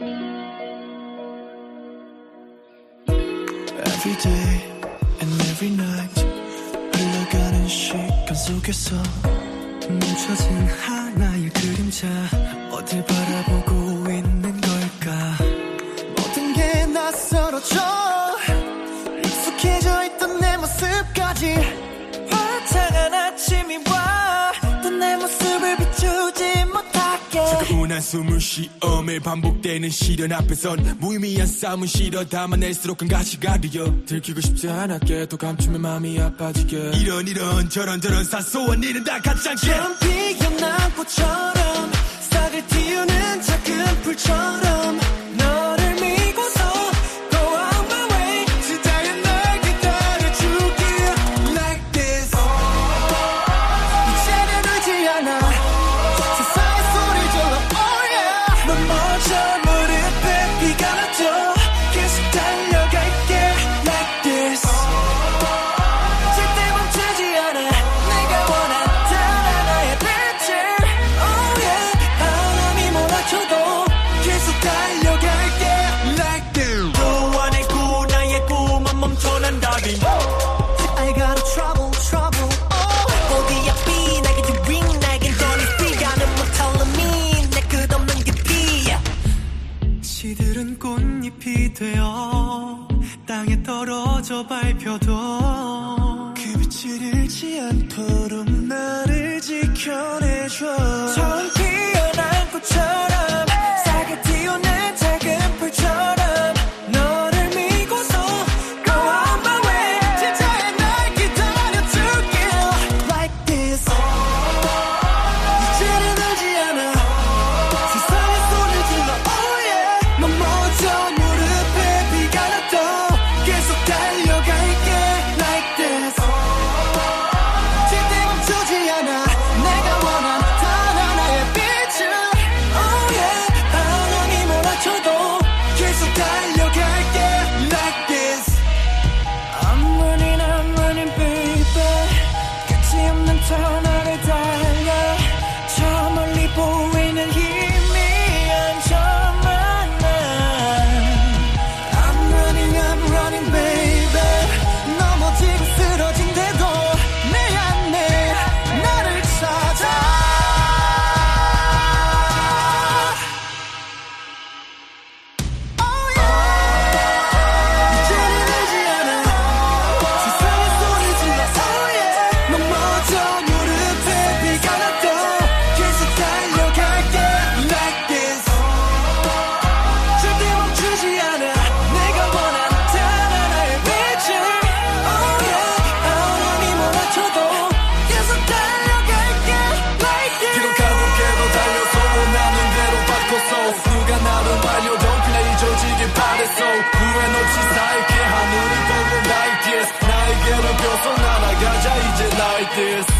Every day and every night 흘러가는 시간 속에서 멈춰진 하나의 그림자 어딜 바라보고 숨을 쉬어 매일 반복되는 시련 앞에선 무의미한 싸움은 싫어 담아낼수록 큰 가시가 되어 들키고 싶지 않았게 또 감추면 마음이 아파지게. 이런 이런 저런 저런 사소한 일은 다 않게. 처음 피어난 꽃처럼 싹을 틔우는 작은 풀처럼 시들은 꽃잎이 되어 땅에 떨어져 밟혀도 그 빛을 잃지 않도록 나를 지켜내줘 like this.